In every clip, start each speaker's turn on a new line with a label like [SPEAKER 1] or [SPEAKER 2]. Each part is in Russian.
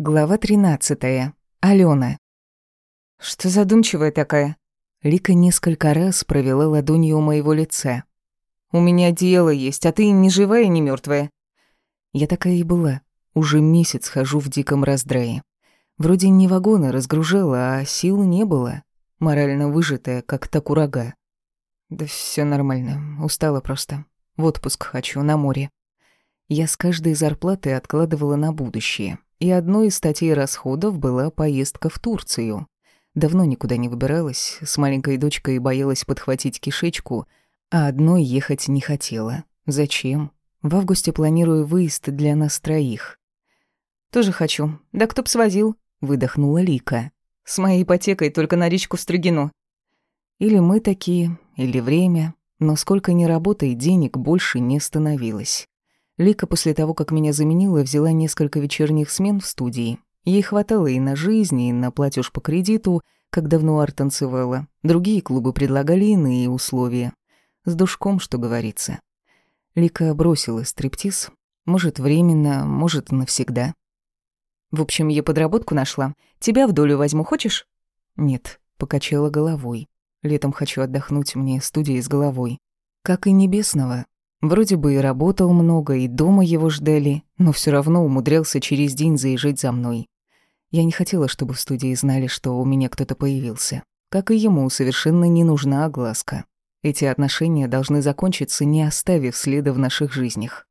[SPEAKER 1] Глава 13. Алена. Что задумчивая такая? Лика несколько раз провела ладонью у моего лица. У меня дело есть, а ты не живая, не мертвая. Я такая и была. Уже месяц хожу в диком раздрае. Вроде не вагоны разгружала, а сил не было. Морально выжатая, как та курага. Да все нормально, устала просто. В отпуск хочу, на море. Я с каждой зарплаты откладывала на будущее и одной из статей расходов была поездка в Турцию. Давно никуда не выбиралась, с маленькой дочкой боялась подхватить кишечку, а одной ехать не хотела. Зачем? В августе планирую выезд для нас троих. «Тоже хочу. Да кто б свозил?» — выдохнула Лика. «С моей ипотекой только на речку Строгино». Или мы такие, или время, но сколько ни работай, денег больше не становилось. Лика после того, как меня заменила, взяла несколько вечерних смен в студии. Ей хватало и на жизнь, и на платеж по кредиту, как давно Ар танцевала. Другие клубы предлагали иные условия. С душком, что говорится. Лика бросила стриптиз. Может, временно, может, навсегда. В общем, я подработку нашла. Тебя в долю возьму, хочешь? Нет, покачала головой. Летом хочу отдохнуть мне студии с головой. Как и небесного. Вроде бы и работал много, и дома его ждали, но все равно умудрялся через день заезжать за мной. Я не хотела, чтобы в студии знали, что у меня кто-то появился. Как и ему, совершенно не нужна огласка. Эти отношения должны закончиться, не оставив следа в наших жизнях.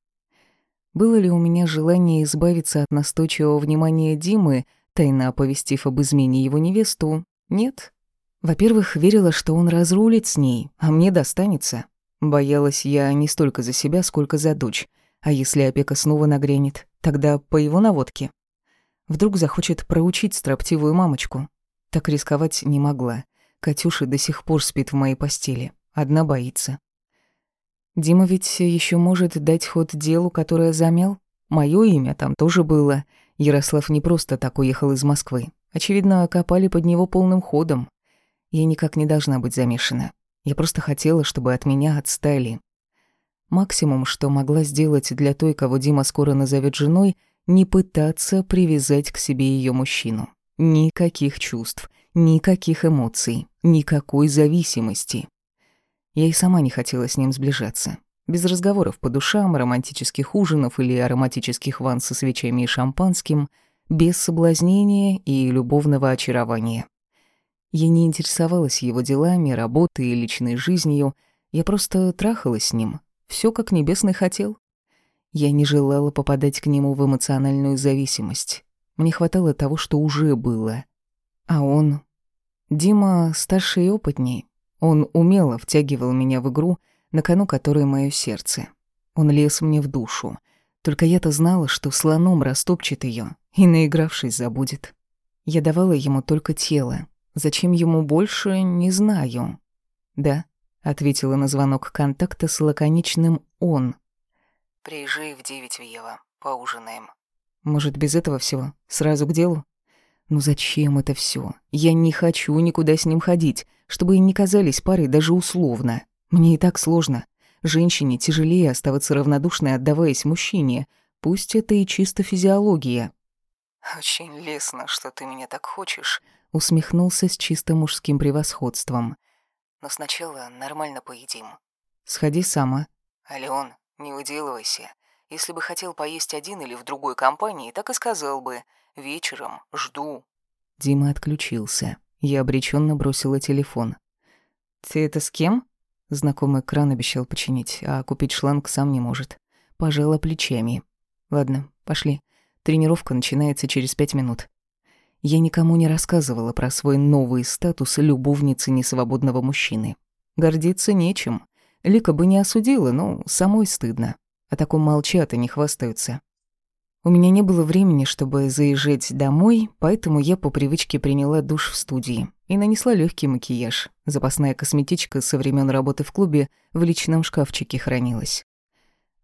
[SPEAKER 1] Было ли у меня желание избавиться от настойчивого внимания Димы, тайно оповестив об измене его невесту? Нет. Во-первых, верила, что он разрулит с ней, а мне достанется. Боялась я не столько за себя, сколько за дочь. А если опека снова нагрянет, тогда по его наводке. Вдруг захочет проучить строптивую мамочку. Так рисковать не могла. Катюша до сих пор спит в моей постели. Одна боится. Дима ведь еще может дать ход делу, которое замял. Моё имя там тоже было. Ярослав не просто так уехал из Москвы. Очевидно, копали под него полным ходом. Я никак не должна быть замешана. Я просто хотела, чтобы от меня отстали. Максимум, что могла сделать для той, кого Дима скоро назовет женой, не пытаться привязать к себе ее мужчину. Никаких чувств, никаких эмоций, никакой зависимости. Я и сама не хотела с ним сближаться. Без разговоров по душам, романтических ужинов или ароматических ванн со свечами и шампанским, без соблазнения и любовного очарования. Я не интересовалась его делами, работой и личной жизнью. Я просто трахалась с ним. Все как Небесный хотел. Я не желала попадать к нему в эмоциональную зависимость. Мне хватало того, что уже было. А он... Дима старше и опытней. Он умело втягивал меня в игру, на кону которой мое сердце. Он лез мне в душу. Только я-то знала, что слоном растопчет ее и, наигравшись, забудет. Я давала ему только тело, Зачем ему больше, не знаю. Да, ответила на звонок контакта с лаконичным «он».
[SPEAKER 2] «Приезжай в девять, Вьева, поужинаем».
[SPEAKER 1] Может, без этого всего? Сразу к делу? Ну зачем это все? Я не хочу никуда с ним ходить, чтобы и не казались парой даже условно. Мне и так сложно. Женщине тяжелее оставаться равнодушной, отдаваясь мужчине. Пусть это и чисто физиология.
[SPEAKER 2] «Очень лестно, что ты меня так хочешь»,
[SPEAKER 1] усмехнулся с чисто мужским превосходством.
[SPEAKER 2] «Но сначала нормально поедим».
[SPEAKER 1] «Сходи сама».
[SPEAKER 2] «Алён, не выделывайся. Если бы хотел поесть один или в другой компании, так и сказал бы. Вечером жду».
[SPEAKER 1] Дима отключился. Я обреченно бросила телефон. «Ты это с кем?» Знакомый кран обещал починить, а купить шланг сам не может. Пожала плечами. «Ладно, пошли. Тренировка начинается через пять минут». Я никому не рассказывала про свой новый статус любовницы несвободного мужчины. Гордиться нечем. Лика бы не осудила, но самой стыдно. О таком молчат и не хвастаются. У меня не было времени, чтобы заезжать домой, поэтому я по привычке приняла душ в студии и нанесла легкий макияж. Запасная косметичка со времен работы в клубе в личном шкафчике хранилась.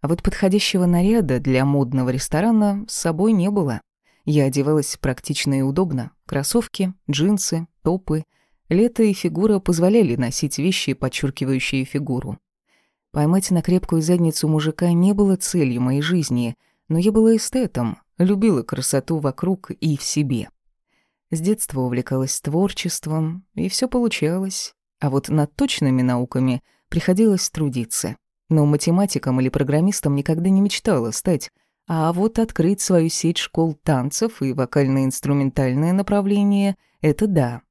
[SPEAKER 1] А вот подходящего наряда для модного ресторана с собой не было. Я одевалась практично и удобно. Кроссовки, джинсы, топы. Лето и фигура позволяли носить вещи, подчеркивающие фигуру. Поймать на крепкую задницу мужика не было целью моей жизни, но я была эстетом, любила красоту вокруг и в себе. С детства увлекалась творчеством, и все получалось. А вот над точными науками приходилось трудиться. Но математиком или программистом никогда не мечтала стать, а вот открыть свою сеть школ танцев и вокально-инструментальное направление — это да.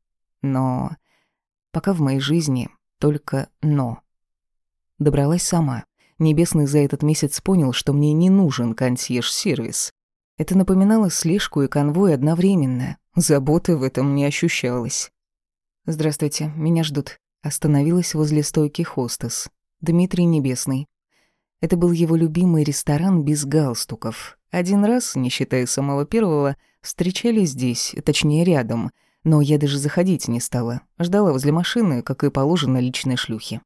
[SPEAKER 1] Но пока в моей жизни только «но». Добралась сама. Небесный за этот месяц понял, что мне не нужен консьерж-сервис. Это напоминало слежку и конвой одновременно. Заботы в этом не ощущалось. «Здравствуйте, меня ждут». Остановилась возле стойки хостес. Дмитрий Небесный. Это был его любимый ресторан без галстуков. Один раз, не считая самого первого, встречались здесь, точнее рядом, но я даже заходить не стала. Ждала возле машины, как и положено личной шлюхе.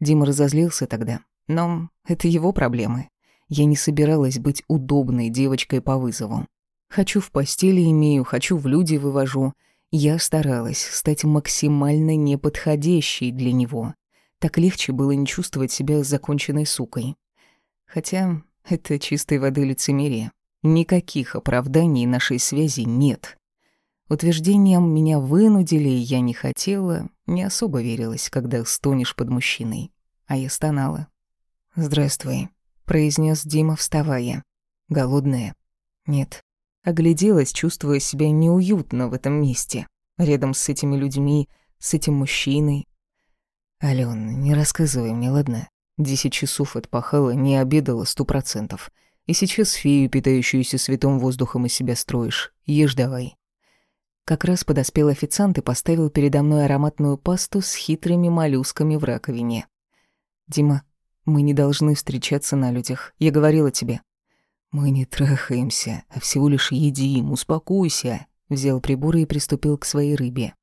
[SPEAKER 1] Дима разозлился тогда, но это его проблемы. Я не собиралась быть удобной девочкой по вызову. Хочу в постели имею, хочу в люди вывожу. Я старалась стать максимально неподходящей для него. Так легче было не чувствовать себя законченной сукой. Хотя это чистой воды лицемерие. Никаких оправданий нашей связи нет. Утверждением меня вынудили, и я не хотела, не особо верилась, когда стонешь под мужчиной. А я стонала. «Здравствуй», — произнес Дима, вставая. «Голодная?» «Нет». Огляделась, чувствуя себя неуютно в этом месте. Рядом с этими людьми, с этим мужчиной. «Алён, не рассказывай мне, ладно? Десять часов отпахала, не обедала сто процентов. И сейчас фею, питающуюся святым воздухом, из себя строишь. Ешь давай». Как раз подоспел официант и поставил передо мной ароматную пасту с хитрыми моллюсками в раковине. «Дима, мы не должны встречаться на людях. Я говорила тебе». «Мы не трахаемся, а всего лишь едим. Успокойся», — взял приборы и приступил к своей рыбе.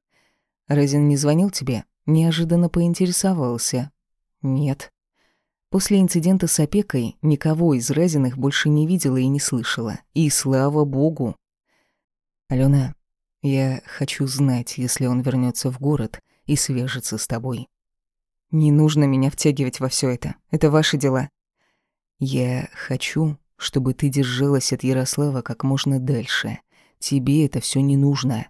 [SPEAKER 1] «Разин не звонил тебе?» Неожиданно поинтересовался. «Нет». После инцидента с опекой никого из Разиных больше не видела и не слышала. И слава богу. «Алена, я хочу знать, если он вернется в город и свяжется с тобой. Не нужно меня втягивать во все это. Это ваши дела. Я хочу, чтобы ты держалась от Ярослава как можно дальше. Тебе это все не нужно.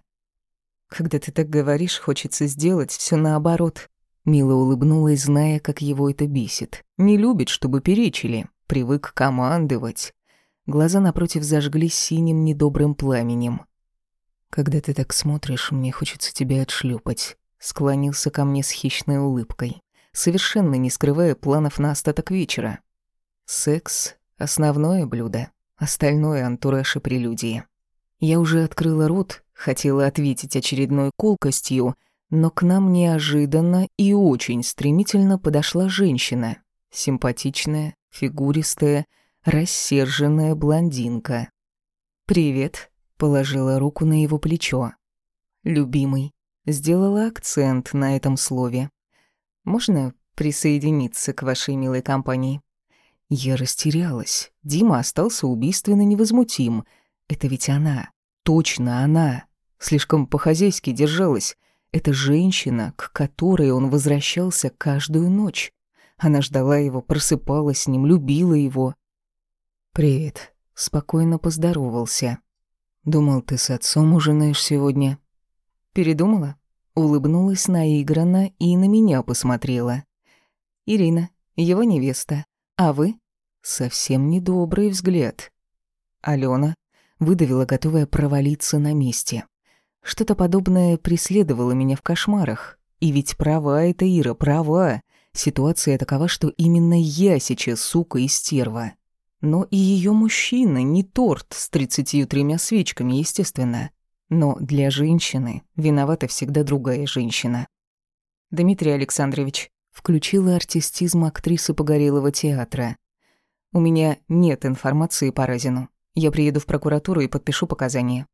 [SPEAKER 1] Когда ты так говоришь, хочется сделать все наоборот. Мила улыбнулась, зная, как его это бесит. Не любит, чтобы перечили. Привык командовать. Глаза напротив зажглись синим недобрым пламенем. Когда ты так смотришь, мне хочется тебя отшлепать. Склонился ко мне с хищной улыбкой, совершенно не скрывая планов на остаток вечера. Секс — основное блюдо, остальное — антураж и прелюдии. Я уже открыла рот, хотела ответить очередной колкостью, но к нам неожиданно и очень стремительно подошла женщина. Симпатичная, фигуристая, рассерженная блондинка. «Привет», Положила руку на его плечо. «Любимый». Сделала акцент на этом слове. «Можно присоединиться к вашей милой компании?» Я растерялась. Дима остался убийственно невозмутим. Это ведь она. Точно она. Слишком по-хозяйски держалась. Это женщина, к которой он возвращался каждую ночь. Она ждала его, просыпалась с ним, любила его. «Привет», — спокойно поздоровался. Думал, ты с отцом ужинаешь сегодня. Передумала? Улыбнулась наигранно и на меня посмотрела. Ирина, его невеста. А вы? Совсем недобрый взгляд. Алена выдавила, готовая провалиться на месте. Что-то подобное преследовало меня в кошмарах. И ведь права эта Ира, права. Ситуация такова, что именно я сейчас сука и стерва. Но и ее мужчина не торт с тридцатью тремя свечками, естественно. Но для женщины виновата всегда другая женщина. Дмитрий Александрович включила артистизм актрисы Погорелого театра. У меня нет информации по Разину. Я приеду в прокуратуру и подпишу показания.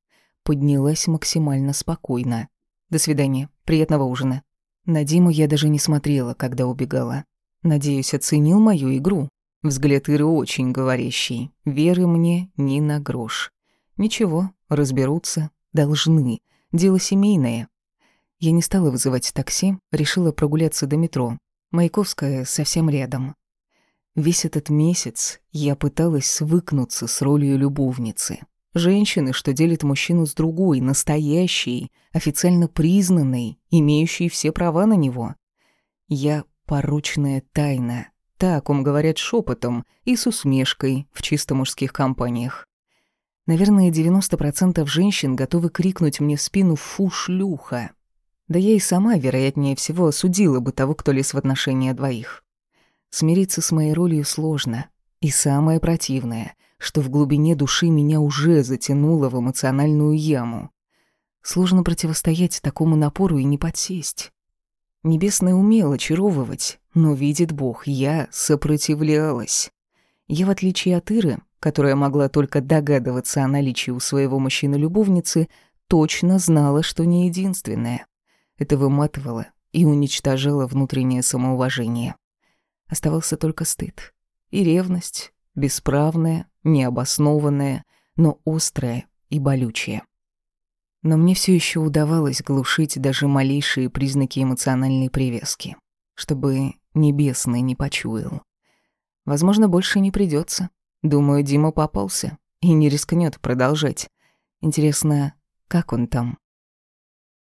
[SPEAKER 1] Поднялась максимально спокойно. До свидания. Приятного ужина. На Диму я даже не смотрела, когда убегала. Надеюсь, оценил мою игру. Взгляд Иры очень говорящий. Веры мне ни на грош. Ничего, разберутся. Должны. Дело семейное. Я не стала вызывать такси, решила прогуляться до метро. Маяковская совсем рядом. Весь этот месяц я пыталась свыкнуться с ролью любовницы. Женщины, что делит мужчину с другой, настоящей, официально признанной, имеющей все права на него. Я порочная тайна, та, о говорят шепотом и с усмешкой в чисто мужских компаниях. Наверное, 90% женщин готовы крикнуть мне в спину «фу, шлюха». Да я и сама, вероятнее всего, осудила бы того, кто лез в отношения двоих. Смириться с моей ролью сложно. И самое противное, что в глубине души меня уже затянуло в эмоциональную яму. Сложно противостоять такому напору и не подсесть. Небесное умело очаровывать, но видит Бог, я сопротивлялась. Я, в отличие от Иры, которая могла только догадываться о наличии у своего мужчины любовницы, точно знала, что не единственная. Это выматывало и уничтожало внутреннее самоуважение. Оставался только стыд. И ревность, бесправная, необоснованная, но острая и болючая. Но мне все еще удавалось глушить даже малейшие признаки эмоциональной привязки, чтобы небесный не почуял. Возможно, больше не придется. Думаю, Дима попался и не рискнет продолжать. Интересно, как он там?